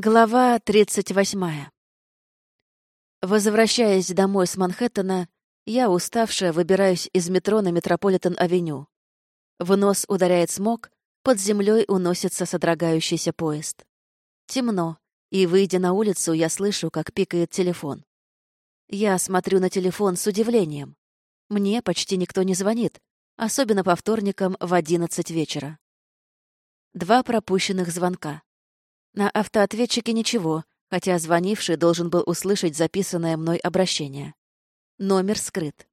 Глава 38. Возвращаясь домой с Манхэттена, я, уставшая, выбираюсь из метро на Метрополитен-авеню. В нос ударяет смог, под землей уносится содрогающийся поезд. Темно, и, выйдя на улицу, я слышу, как пикает телефон. Я смотрю на телефон с удивлением. Мне почти никто не звонит, особенно по вторникам в 11 вечера. Два пропущенных звонка. На автоответчике ничего, хотя звонивший должен был услышать записанное мной обращение. Номер скрыт.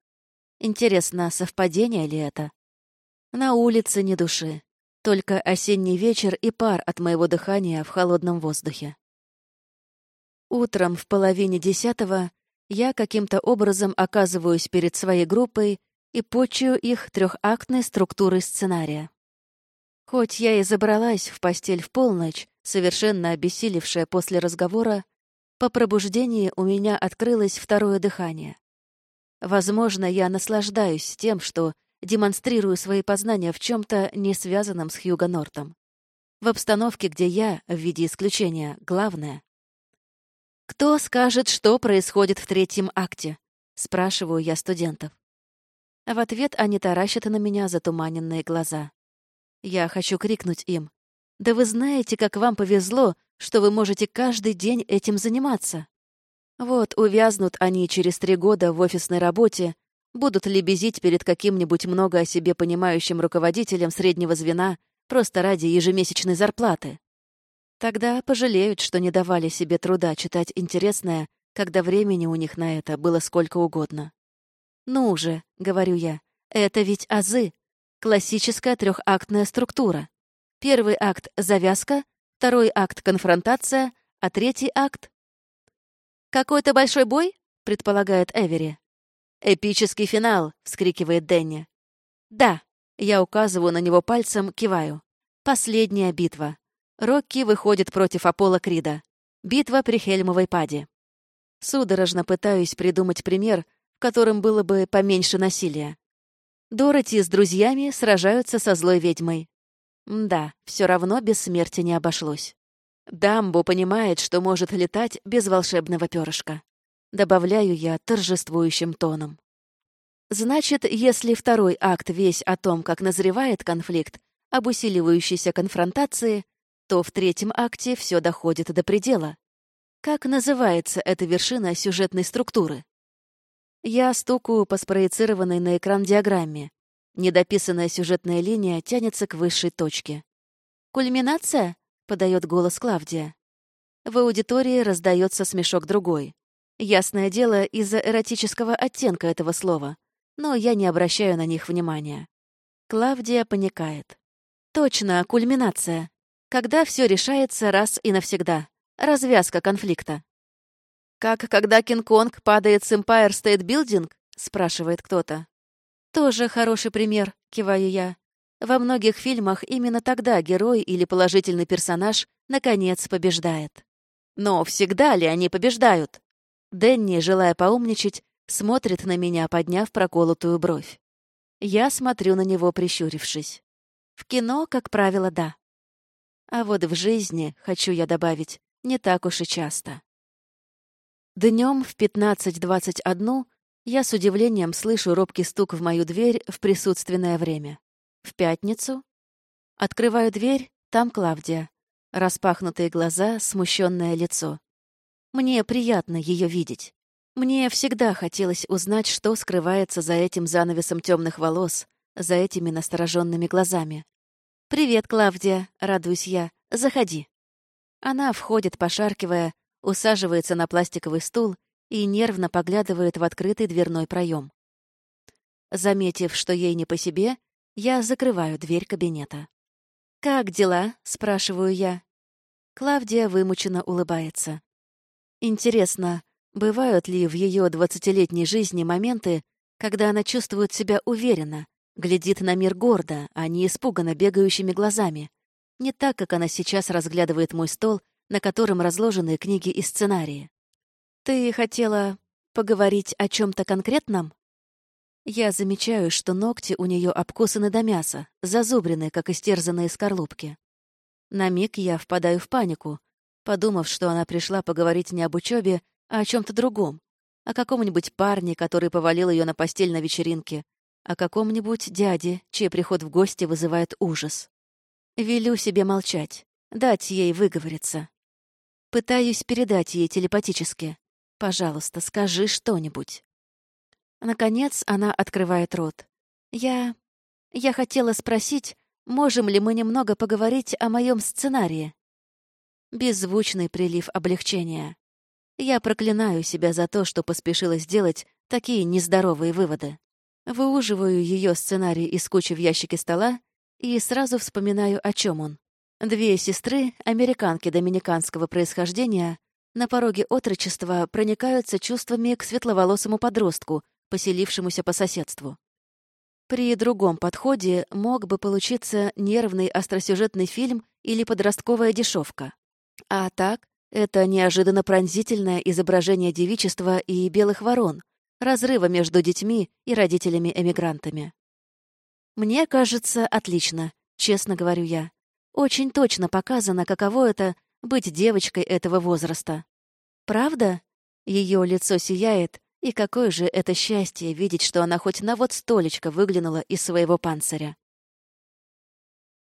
Интересно, совпадение ли это? На улице ни души. Только осенний вечер и пар от моего дыхания в холодном воздухе. Утром в половине десятого я каким-то образом оказываюсь перед своей группой и почую их трехактной структурой сценария. Хоть я и забралась в постель в полночь, совершенно обессилевшая после разговора, по пробуждении у меня открылось второе дыхание. Возможно, я наслаждаюсь тем, что демонстрирую свои познания в чем то не связанном с Хьюго Нортом. В обстановке, где я, в виде исключения, главное. «Кто скажет, что происходит в третьем акте?» — спрашиваю я студентов. В ответ они таращат на меня затуманенные глаза. Я хочу крикнуть им. «Да вы знаете, как вам повезло, что вы можете каждый день этим заниматься!» Вот увязнут они через три года в офисной работе, будут лебезить перед каким-нибудь много о себе понимающим руководителем среднего звена просто ради ежемесячной зарплаты. Тогда пожалеют, что не давали себе труда читать интересное, когда времени у них на это было сколько угодно. «Ну уже», — говорю я, — «это ведь азы, Классическая трехактная структура. Первый акт — завязка, второй акт — конфронтация, а третий акт... «Какой-то большой бой?» — предполагает Эвери. «Эпический финал!» — вскрикивает Дэнни. «Да!» — я указываю на него пальцем, киваю. «Последняя битва. Рокки выходит против Аполло Крида. Битва при Хельмовой паде. Судорожно пытаюсь придумать пример, в котором было бы поменьше насилия. Дороти с друзьями сражаются со злой ведьмой. Да, все равно без смерти не обошлось. Дамбо понимает, что может летать без волшебного перышка. Добавляю я торжествующим тоном. Значит, если второй акт весь о том, как назревает конфликт, об усиливающейся конфронтации, то в третьем акте все доходит до предела. Как называется эта вершина сюжетной структуры? Я стукаю по спроецированной на экран диаграмме. Недописанная сюжетная линия тянется к высшей точке. «Кульминация?» — подает голос Клавдия. В аудитории раздается смешок другой. Ясное дело, из-за эротического оттенка этого слова, но я не обращаю на них внимания. Клавдия паникает. Точно, кульминация. Когда все решается раз и навсегда. Развязка конфликта. «Как когда Кинг-Конг падает с Empire State Building?» — спрашивает кто-то. «Тоже хороший пример», — киваю я. Во многих фильмах именно тогда герой или положительный персонаж наконец побеждает. Но всегда ли они побеждают? Дэнни, желая поумничать, смотрит на меня, подняв проколотую бровь. Я смотрю на него, прищурившись. В кино, как правило, да. А вот в жизни, хочу я добавить, не так уж и часто. Днем в 15.21 я с удивлением слышу робкий стук в мою дверь в присутственное время. В пятницу. Открываю дверь, там Клавдия. Распахнутые глаза, смущенное лицо. Мне приятно ее видеть. Мне всегда хотелось узнать, что скрывается за этим занавесом темных волос, за этими настороженными глазами. «Привет, Клавдия», — радуюсь я. «Заходи». Она входит, пошаркивая, усаживается на пластиковый стул и нервно поглядывает в открытый дверной проем. Заметив, что ей не по себе, я закрываю дверь кабинета. «Как дела?» — спрашиваю я. Клавдия вымученно улыбается. Интересно, бывают ли в ее двадцатилетней жизни моменты, когда она чувствует себя уверенно, глядит на мир гордо, а не испуганно бегающими глазами, не так, как она сейчас разглядывает мой стол на котором разложены книги и сценарии. «Ты хотела поговорить о чем то конкретном?» Я замечаю, что ногти у нее обкусаны до мяса, зазубрены, как истерзанные скорлупки. На миг я впадаю в панику. подумав, что она пришла поговорить не об учебе, а о чем-то другом, о каком-нибудь парне, который повалил ее на постель на вечеринке, о каком-нибудь дяде, чей приход в гости вызывает ужас. Велю себе молчать, дать ей выговориться. Пытаюсь передать ей телепатически. «Пожалуйста, скажи что-нибудь». Наконец она открывает рот. «Я... я хотела спросить, можем ли мы немного поговорить о моем сценарии?» Беззвучный прилив облегчения. Я проклинаю себя за то, что поспешила сделать такие нездоровые выводы. Выуживаю ее сценарий из кучи в ящике стола и сразу вспоминаю, о чем он. Две сестры, американки доминиканского происхождения, на пороге отрочества проникаются чувствами к светловолосому подростку, поселившемуся по соседству. При другом подходе мог бы получиться нервный остросюжетный фильм или подростковая дешевка. А так, это неожиданно пронзительное изображение девичества и белых ворон, разрыва между детьми и родителями-эмигрантами. Мне кажется, отлично, честно говорю я. Очень точно показано, каково это — быть девочкой этого возраста. Правда? Ее лицо сияет, и какое же это счастье видеть, что она хоть на вот столечко выглянула из своего панциря.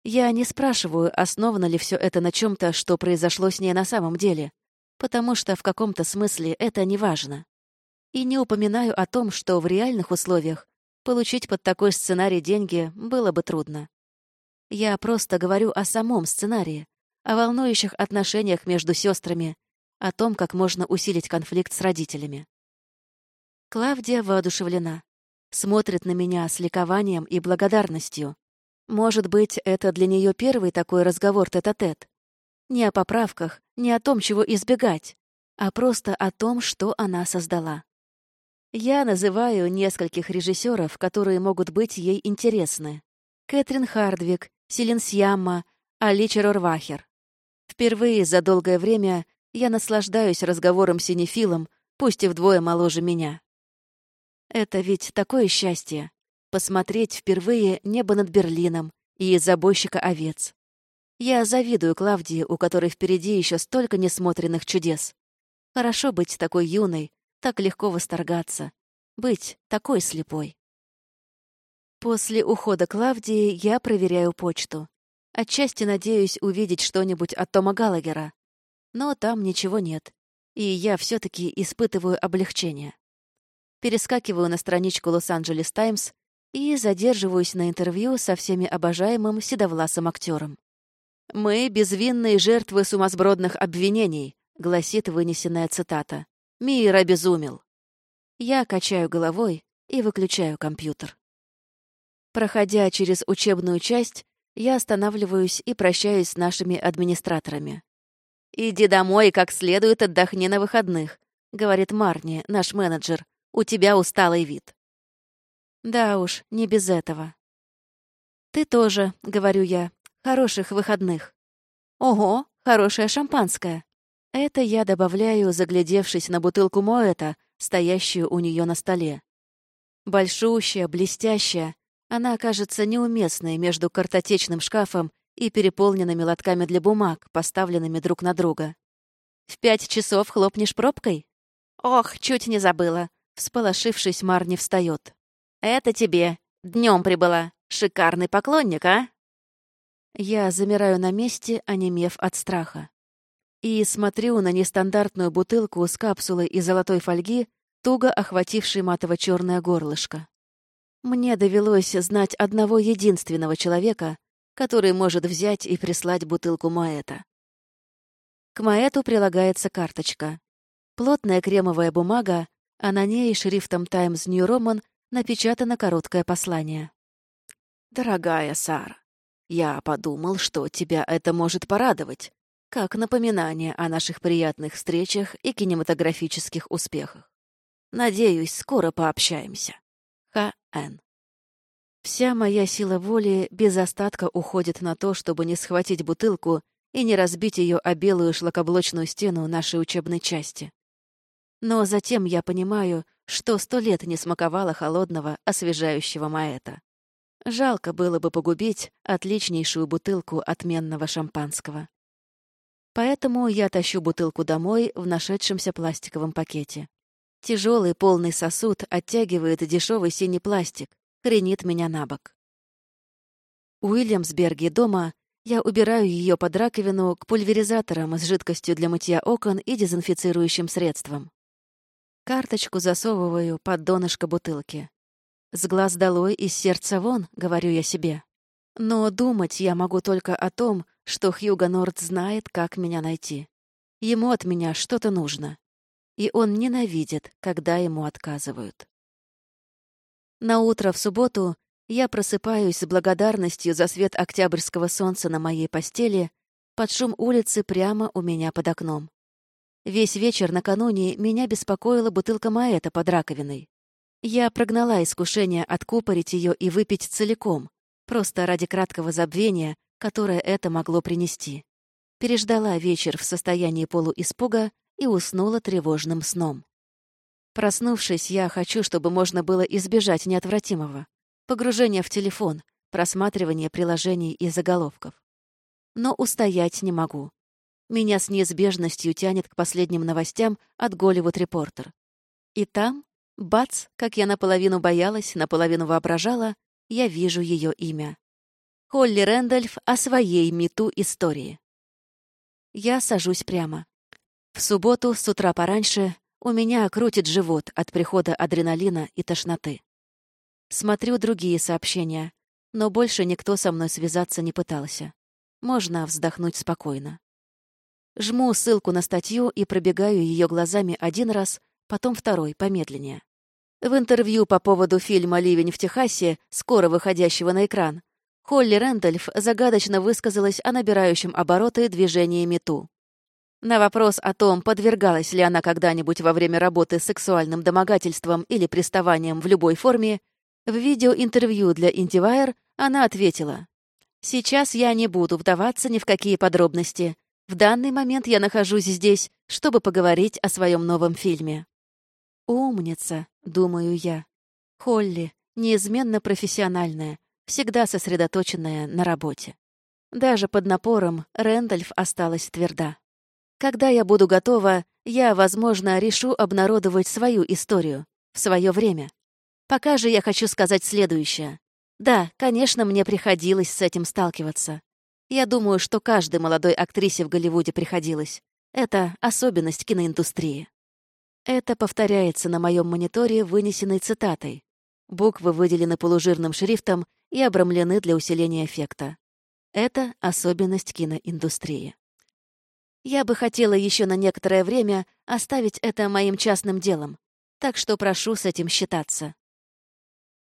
Я не спрашиваю, основано ли все это на чем то что произошло с ней на самом деле, потому что в каком-то смысле это не важно. И не упоминаю о том, что в реальных условиях получить под такой сценарий деньги было бы трудно. Я просто говорю о самом сценарии, о волнующих отношениях между сестрами, о том, как можно усилить конфликт с родителями. Клавдия воодушевлена. Смотрит на меня с ликованием и благодарностью. Может быть, это для нее первый такой разговор тет-а-тет. -тет. Не о поправках, не о том, чего избегать, а просто о том, что она создала. Я называю нескольких режиссеров, которые могут быть ей интересны. Кэтрин Хардвик, Силенсьямма, Али Рорвахер. Впервые за долгое время я наслаждаюсь разговором с синефилом, пусть и вдвое моложе меня. Это ведь такое счастье — посмотреть впервые небо над Берлином и забойщика овец. Я завидую Клавдии, у которой впереди еще столько несмотренных чудес. Хорошо быть такой юной, так легко восторгаться, быть такой слепой. После ухода Клавдии я проверяю почту. Отчасти надеюсь увидеть что-нибудь от Тома Галагера. Но там ничего нет. И я все таки испытываю облегчение. Перескакиваю на страничку «Лос-Анджелес Таймс» и задерживаюсь на интервью со всеми обожаемым седовласым актером. «Мы — безвинные жертвы сумасбродных обвинений», — гласит вынесенная цитата. «Мир обезумел». Я качаю головой и выключаю компьютер. Проходя через учебную часть, я останавливаюсь и прощаюсь с нашими администраторами. «Иди домой и как следует отдохни на выходных», — говорит Марни, наш менеджер. «У тебя усталый вид». Да уж, не без этого. «Ты тоже», — говорю я, — «хороших выходных». «Ого, хорошее шампанское». Это я добавляю, заглядевшись на бутылку Моэта, стоящую у нее на столе. Большущая, блестящая, она окажется неуместной между картотечным шкафом и переполненными лотками для бумаг, поставленными друг на друга. «В пять часов хлопнешь пробкой?» «Ох, чуть не забыла!» Всполошившись, Марни встает. «Это тебе. Днем прибыла. Шикарный поклонник, а?» Я замираю на месте, онемев от страха. И смотрю на нестандартную бутылку с капсулой из золотой фольги, туго охватившей матово-черное горлышко. Мне довелось знать одного единственного человека, который может взять и прислать бутылку Маэта. К Маэту прилагается карточка. Плотная кремовая бумага, а на ней шрифтом Times New Roman напечатано короткое послание. «Дорогая Сара, я подумал, что тебя это может порадовать, как напоминание о наших приятных встречах и кинематографических успехах. Надеюсь, скоро пообщаемся. Х.Н. Вся моя сила воли без остатка уходит на то, чтобы не схватить бутылку и не разбить ее о белую шлакоблочную стену нашей учебной части. Но затем я понимаю, что сто лет не смаковала холодного, освежающего маэта. Жалко было бы погубить отличнейшую бутылку отменного шампанского. Поэтому я тащу бутылку домой в нашедшемся пластиковом пакете. Тяжелый полный сосуд оттягивает дешевый синий пластик, хренит меня на бок. У Уильямсберге дома я убираю ее под раковину к пульверизаторам с жидкостью для мытья окон и дезинфицирующим средством. Карточку засовываю под донышко бутылки. «С глаз долой, из сердца вон», — говорю я себе. Но думать я могу только о том, что Хьюго Норд знает, как меня найти. Ему от меня что-то нужно. И он ненавидит, когда ему отказывают. На утро в субботу я просыпаюсь с благодарностью за свет октябрьского солнца на моей постели под шум улицы прямо у меня под окном. Весь вечер накануне меня беспокоила бутылка маэта под раковиной. Я прогнала искушение откупорить ее и выпить целиком, просто ради краткого забвения, которое это могло принести. Переждала вечер в состоянии полуиспуга и уснула тревожным сном. Проснувшись, я хочу, чтобы можно было избежать неотвратимого. Погружения в телефон, просматривание приложений и заголовков. Но устоять не могу. Меня с неизбежностью тянет к последним новостям от Голливуд Репортер. И там, бац, как я наполовину боялась, наполовину воображала, я вижу ее имя. Холли Рэндольф о своей мету истории. Я сажусь прямо. В субботу с утра пораньше у меня крутит живот от прихода адреналина и тошноты. Смотрю другие сообщения, но больше никто со мной связаться не пытался. Можно вздохнуть спокойно. Жму ссылку на статью и пробегаю ее глазами один раз, потом второй, помедленнее. В интервью по поводу фильма «Ливень в Техасе», скоро выходящего на экран, Холли Рэндольф загадочно высказалась о набирающем обороты движении мету. На вопрос о том, подвергалась ли она когда-нибудь во время работы сексуальным домогательством или приставанием в любой форме, в видеоинтервью для IndieWire она ответила, «Сейчас я не буду вдаваться ни в какие подробности, в данный момент я нахожусь здесь, чтобы поговорить о своем новом фильме. «Умница», — думаю я. Холли, неизменно профессиональная, всегда сосредоточенная на работе. Даже под напором Рэндальф осталась тверда. Когда я буду готова, я, возможно, решу обнародовать свою историю в свое время. Пока же я хочу сказать следующее. Да, конечно, мне приходилось с этим сталкиваться. Я думаю, что каждой молодой актрисе в Голливуде приходилось. Это особенность киноиндустрии. Это повторяется на моем мониторе вынесенной цитатой. Буквы выделены полужирным шрифтом и обрамлены для усиления эффекта. Это особенность киноиндустрии. Я бы хотела еще на некоторое время оставить это моим частным делом, так что прошу с этим считаться.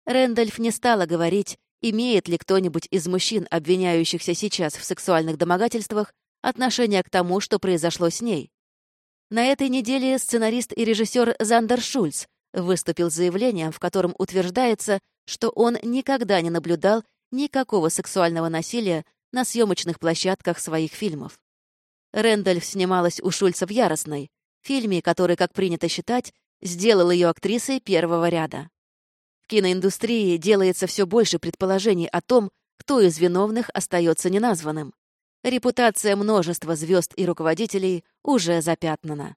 Рэндольф не стала говорить, Имеет ли кто-нибудь из мужчин, обвиняющихся сейчас в сексуальных домогательствах, отношение к тому, что произошло с ней? На этой неделе сценарист и режиссер Зандер Шульц выступил с заявлением, в котором утверждается, что он никогда не наблюдал никакого сексуального насилия на съемочных площадках своих фильмов. Рэндальф снималась у Шульца в «Яростной», фильме, который, как принято считать, сделал ее актрисой первого ряда киноиндустрии делается все больше предположений о том, кто из виновных остается неназванным. Репутация множества звезд и руководителей уже запятнана.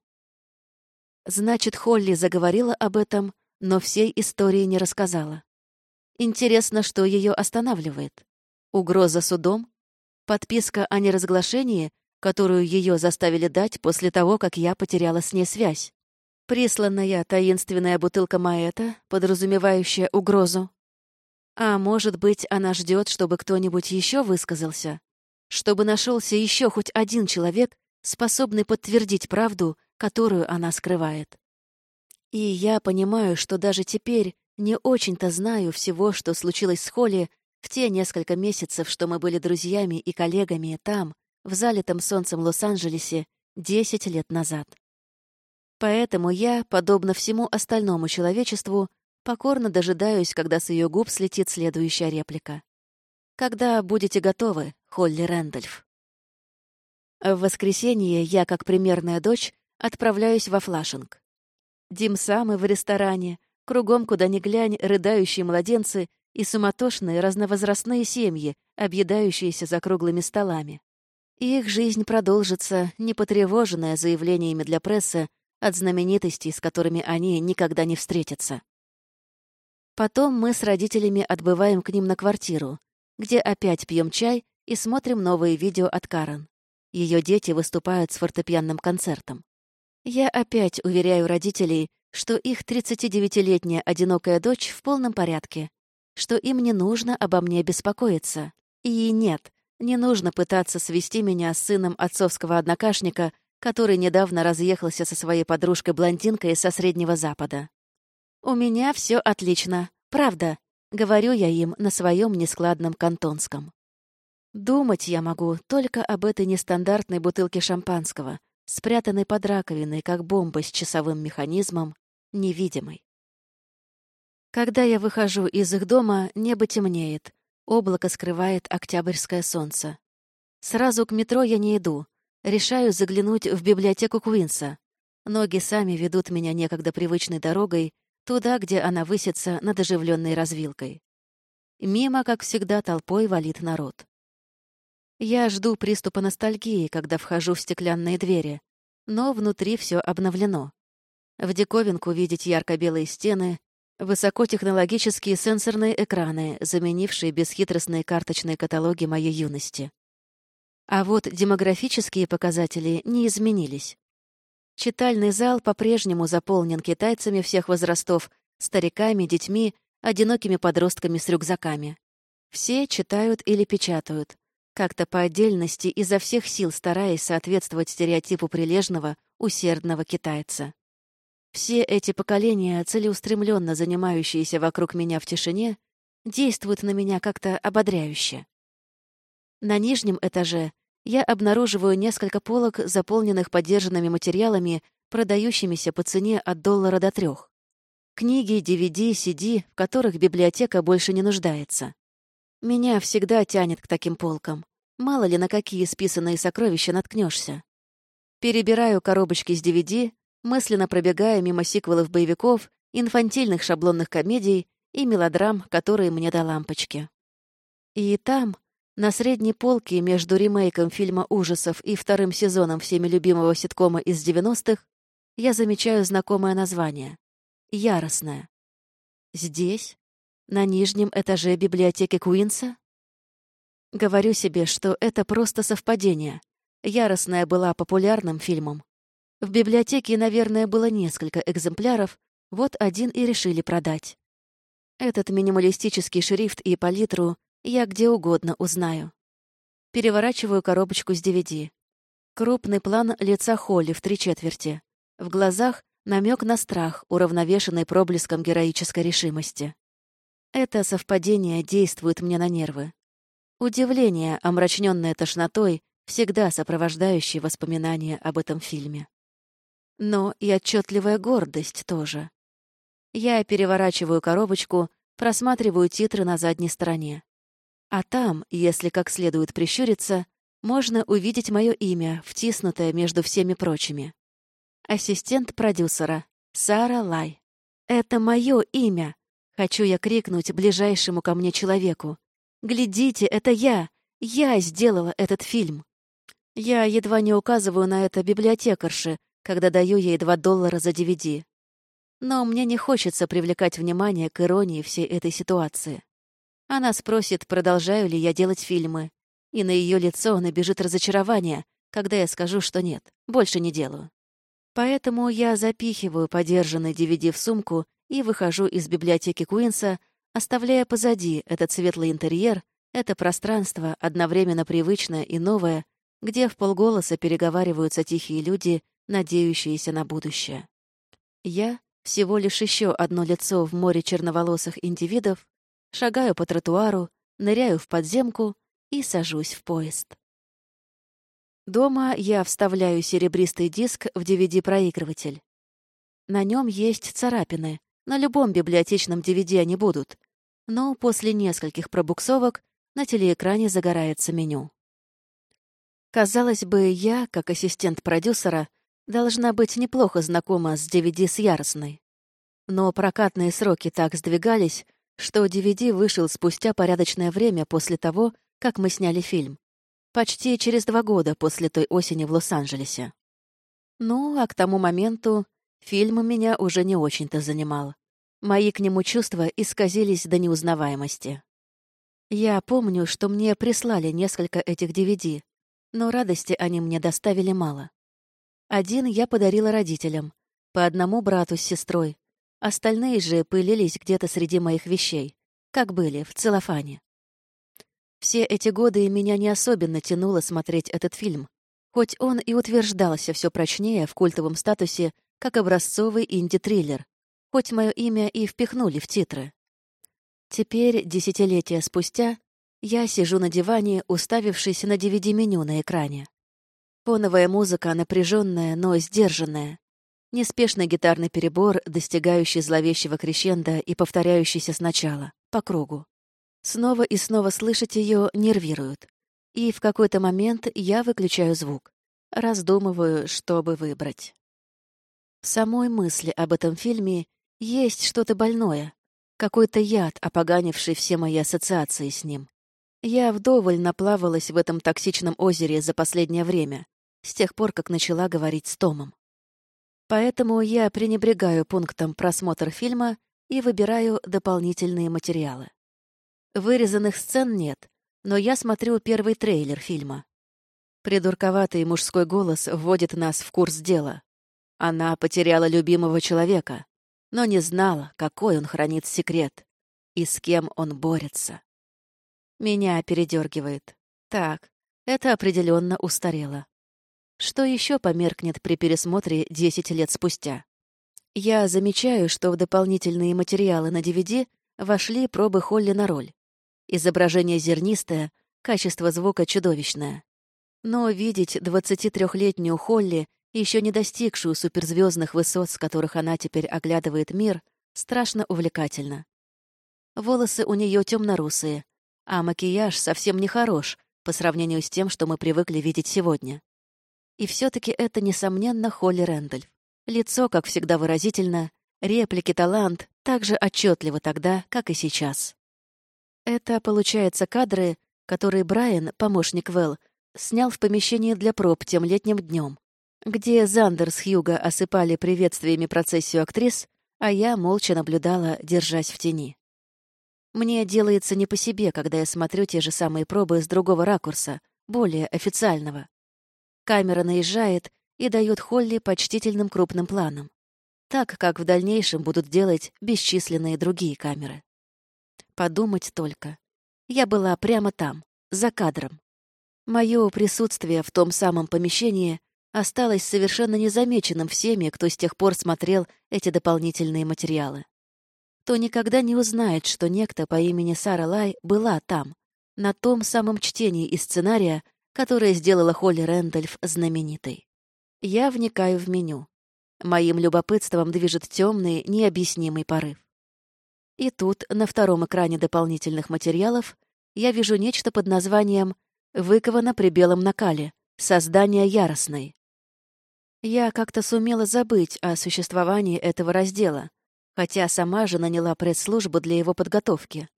Значит, Холли заговорила об этом, но всей истории не рассказала. Интересно, что ее останавливает. Угроза судом? Подписка о неразглашении, которую ее заставили дать после того, как я потеряла с ней связь? Присланная таинственная бутылка Маэта, подразумевающая угрозу. А может быть, она ждет, чтобы кто-нибудь еще высказался? Чтобы нашелся еще хоть один человек, способный подтвердить правду, которую она скрывает. И я понимаю, что даже теперь не очень-то знаю всего, что случилось с Холли в те несколько месяцев, что мы были друзьями и коллегами там, в залитом солнцем Лос-Анджелесе, десять лет назад. Поэтому я, подобно всему остальному человечеству, покорно дожидаюсь, когда с ее губ слетит следующая реплика. «Когда будете готовы, Холли Рэндольф?» В воскресенье я, как примерная дочь, отправляюсь во Флашинг. Дим самый в ресторане, кругом, куда ни глянь, рыдающие младенцы и суматошные разновозрастные семьи, объедающиеся за круглыми столами. Их жизнь продолжится, не потревоженная заявлениями для прессы от знаменитостей, с которыми они никогда не встретятся. Потом мы с родителями отбываем к ним на квартиру, где опять пьем чай и смотрим новые видео от Карен. Ее дети выступают с фортепианным концертом. Я опять уверяю родителей, что их 39-летняя одинокая дочь в полном порядке, что им не нужно обо мне беспокоиться. И нет, не нужно пытаться свести меня с сыном отцовского однокашника, который недавно разъехался со своей подружкой-блондинкой со Среднего Запада. «У меня все отлично, правда», — говорю я им на своем нескладном кантонском. Думать я могу только об этой нестандартной бутылке шампанского, спрятанной под раковиной, как бомба с часовым механизмом, невидимой. Когда я выхожу из их дома, небо темнеет, облако скрывает октябрьское солнце. Сразу к метро я не иду, решаю заглянуть в библиотеку Куинса. Ноги сами ведут меня некогда привычной дорогой, туда, где она высится над оживленной развилкой. Мимо, как всегда, толпой валит народ. Я жду приступа ностальгии, когда вхожу в стеклянные двери, но внутри все обновлено. В диковинку видеть ярко-белые стены, высокотехнологические сенсорные экраны, заменившие бесхитростные карточные каталоги моей юности. А вот демографические показатели не изменились. Читальный зал по-прежнему заполнен китайцами всех возрастов, стариками, детьми, одинокими подростками с рюкзаками. Все читают или печатают, как-то по отдельности изо всех сил стараясь соответствовать стереотипу прилежного, усердного китайца. Все эти поколения, целеустремленно занимающиеся вокруг меня в тишине, действуют на меня как-то ободряюще. На нижнем этаже я обнаруживаю несколько полок, заполненных подержанными материалами, продающимися по цене от доллара до трех. Книги, DVD, CD, в которых библиотека больше не нуждается. Меня всегда тянет к таким полкам. Мало ли на какие списанные сокровища наткнешься. Перебираю коробочки с DVD, мысленно пробегая мимо сиквелов боевиков, инфантильных шаблонных комедий и мелодрам, которые мне до лампочки. И там, на средней полке между ремейком фильма ужасов и вторым сезоном всеми любимого ситкома из 90-х, я замечаю знакомое название — «Яростное». Здесь, на нижнем этаже библиотеки Куинса? Говорю себе, что это просто совпадение. «Яростная» была популярным фильмом. В библиотеке, наверное, было несколько экземпляров, вот один и решили продать. Этот минималистический шрифт и палитру я где угодно узнаю. Переворачиваю коробочку с DVD. Крупный план лица Холли в три четверти. В глазах намек на страх, уравновешенный проблеском героической решимости. Это совпадение действует мне на нервы. Удивление, омраченное тошнотой, всегда сопровождающее воспоминания об этом фильме. Но и отчетливая гордость тоже. Я переворачиваю коробочку, просматриваю титры на задней стороне. А там, если как следует прищуриться, можно увидеть мое имя, втиснутое между всеми прочими. Ассистент продюсера Сара Лай. Это мое имя, Хочу я крикнуть ближайшему ко мне человеку. «Глядите, это я! Я сделала этот фильм!» Я едва не указываю на это библиотекарше, когда даю ей два доллара за DVD. Но мне не хочется привлекать внимание к иронии всей этой ситуации. Она спросит, продолжаю ли я делать фильмы, и на ее лицо набежит разочарование, когда я скажу, что нет, больше не делаю. Поэтому я запихиваю подержанный DVD в сумку и выхожу из библиотеки Куинса, оставляя позади этот светлый интерьер, это пространство, одновременно привычное и новое, где в полголоса переговариваются тихие люди, надеющиеся на будущее. Я — всего лишь еще одно лицо в море черноволосых индивидов, шагаю по тротуару, ныряю в подземку и сажусь в поезд. Дома я вставляю серебристый диск в DVD-проигрыватель. На нем есть царапины, на любом библиотечном DVD они будут. Но после нескольких пробуксовок на телеэкране загорается меню. Казалось бы, я, как ассистент продюсера, должна быть неплохо знакома с DVD с Яростной. Но прокатные сроки так сдвигались, что DVD вышел спустя порядочное время после того, как мы сняли фильм. Почти через два года после той осени в Лос-Анджелесе. Ну, а к тому моменту фильм меня уже не очень-то занимал. Мои к нему чувства исказились до неузнаваемости. Я помню, что мне прислали несколько этих DVD, но радости они мне доставили мало. Один я подарила родителям, по одному брату с сестрой. Остальные же пылились где-то среди моих вещей, как были, в целлофане. Все эти годы меня не особенно тянуло смотреть этот фильм, хоть он и утверждался все прочнее в культовом статусе как образцовый инди-триллер, хоть мое имя и впихнули в титры. Теперь, десятилетия спустя, я сижу на диване, уставившись на DVD-меню на экране. Фоновая музыка напряженная, но сдержанная. Неспешный гитарный перебор, достигающий зловещего крещенда и повторяющийся сначала, по кругу. Снова и снова слышать ее нервирует. И в какой-то момент я выключаю звук. Раздумываю, чтобы выбрать. В самой мысли об этом фильме есть что-то больное, какой-то яд, опоганивший все мои ассоциации с ним. Я вдоволь наплавалась в этом токсичном озере за последнее время, с тех пор, как начала говорить с Томом. Поэтому я пренебрегаю пунктом просмотр фильма и выбираю дополнительные материалы. Вырезанных сцен нет, но я смотрю первый трейлер фильма. Придурковатый мужской голос вводит нас в курс дела. Она потеряла любимого человека, но не знала, какой он хранит секрет и с кем он борется. Меня передергивает. Так, это определенно устарело. Что еще померкнет при пересмотре 10 лет спустя? Я замечаю, что в дополнительные материалы на DVD вошли пробы Холли на роль. Изображение зернистое, качество звука чудовищное. Но видеть 23-летнюю Холли, еще не достигшую суперзвездных высот, с которых она теперь оглядывает мир, страшно увлекательно. Волосы у нее темно-русые, а макияж совсем не хорош по сравнению с тем, что мы привыкли видеть сегодня. И все таки это, несомненно, Холли Рэндольф. Лицо, как всегда, выразительно, реплики, талант так же отчетливо тогда, как и сейчас. Это, получается, кадры, которые Брайан, помощник Вэл, снял в помещении для проб тем летним днем, где Зандер с Хьюго осыпали приветствиями процессию актрис, а я молча наблюдала, держась в тени. Мне делается не по себе, когда я смотрю те же самые пробы с другого ракурса, более официального. Камера наезжает и дает Холли почтительным крупным планом, так как в дальнейшем будут делать бесчисленные другие камеры. Подумать только. Я была прямо там, за кадром. Мое присутствие в том самом помещении осталось совершенно незамеченным всеми, кто с тех пор смотрел эти дополнительные материалы. То никогда не узнает, что некто по имени Сара Лай была там, на том самом чтении из сценария, которая сделала Холли Рэндольф знаменитой. Я вникаю в меню. Моим любопытством движет темный, необъяснимый порыв. И тут, на втором экране дополнительных материалов, я вижу нечто под названием «Выковано при белом накале. Создание яростной». Я как-то сумела забыть о существовании этого раздела, хотя сама же наняла пресс-службу для его подготовки.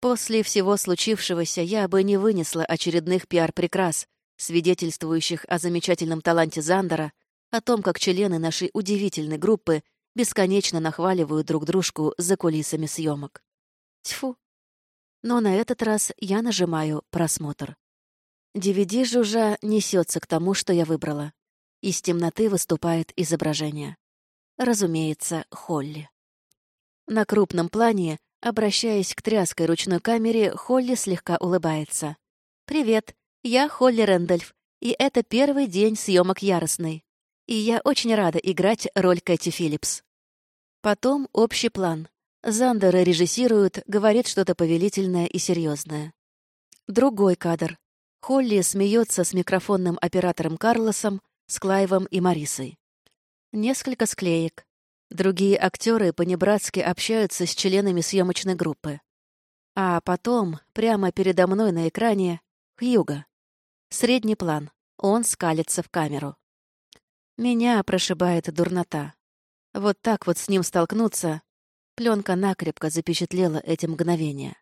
После всего случившегося я бы не вынесла очередных пиар-прикрас, свидетельствующих о замечательном таланте Зандера, о том, как члены нашей удивительной группы бесконечно нахваливают друг дружку за кулисами съемок. Тьфу. Но на этот раз я нажимаю «Просмотр». DVD жужжа несется к тому, что я выбрала. Из темноты выступает изображение. Разумеется, Холли. На крупном плане Обращаясь к тряской ручной камере, Холли слегка улыбается. «Привет, я Холли Рэндольф, и это первый день съемок «Яростной». И я очень рада играть роль Кэти Филлипс». Потом общий план. Зандер режиссирует, говорит что-то повелительное и серьезное. Другой кадр. Холли смеется с микрофонным оператором Карлосом, с Клайвом и Марисой. Несколько склеек. Другие актеры понебратски общаются с членами съемочной группы. А потом, прямо передо мной на экране, Хьюга. Средний план. Он скалится в камеру. Меня прошибает дурнота. Вот так вот с ним столкнуться, пленка накрепко запечатлела эти мгновения.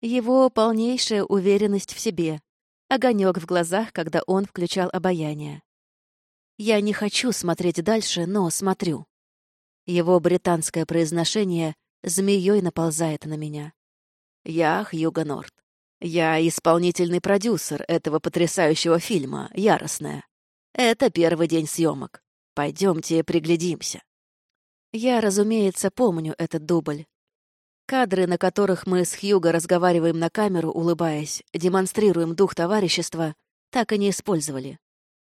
Его полнейшая уверенность в себе, огонек в глазах, когда он включал обаяние. Я не хочу смотреть дальше, но смотрю. Его британское произношение змеей наползает на меня. Я Хьюго Норт. Я исполнительный продюсер этого потрясающего фильма «Яростная». Это первый день съемок. Пойдемте приглядимся. Я, разумеется, помню этот дубль. Кадры, на которых мы с Хьюго разговариваем на камеру, улыбаясь, демонстрируем дух товарищества, так и не использовали.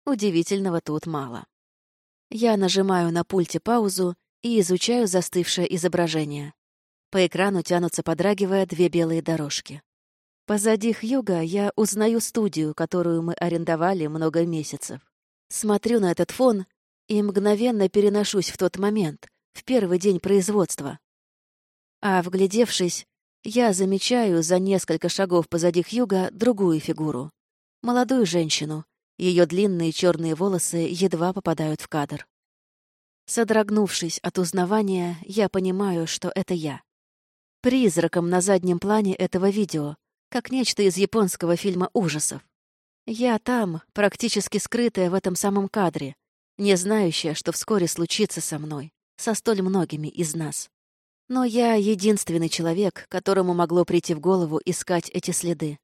Удивительного тут мало. Я нажимаю на пульте паузу и изучаю застывшее изображение. По экрану тянутся, подрагивая, две белые дорожки. Позади Хьюга я узнаю студию, которую мы арендовали много месяцев. Смотрю на этот фон и мгновенно переношусь в тот момент, в первый день производства. А вглядевшись, я замечаю за несколько шагов позади Хьюга другую фигуру. Молодую женщину. Ее длинные черные волосы едва попадают в кадр. Содрогнувшись от узнавания, я понимаю, что это я призраком на заднем плане этого видео, как нечто из японского фильма ужасов. Я там, практически скрытая в этом самом кадре, не знающая, что вскоре случится со мной, со столь многими из нас. Но я единственный человек, которому могло прийти в голову искать эти следы.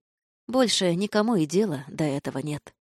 Больше никому и дела до этого нет.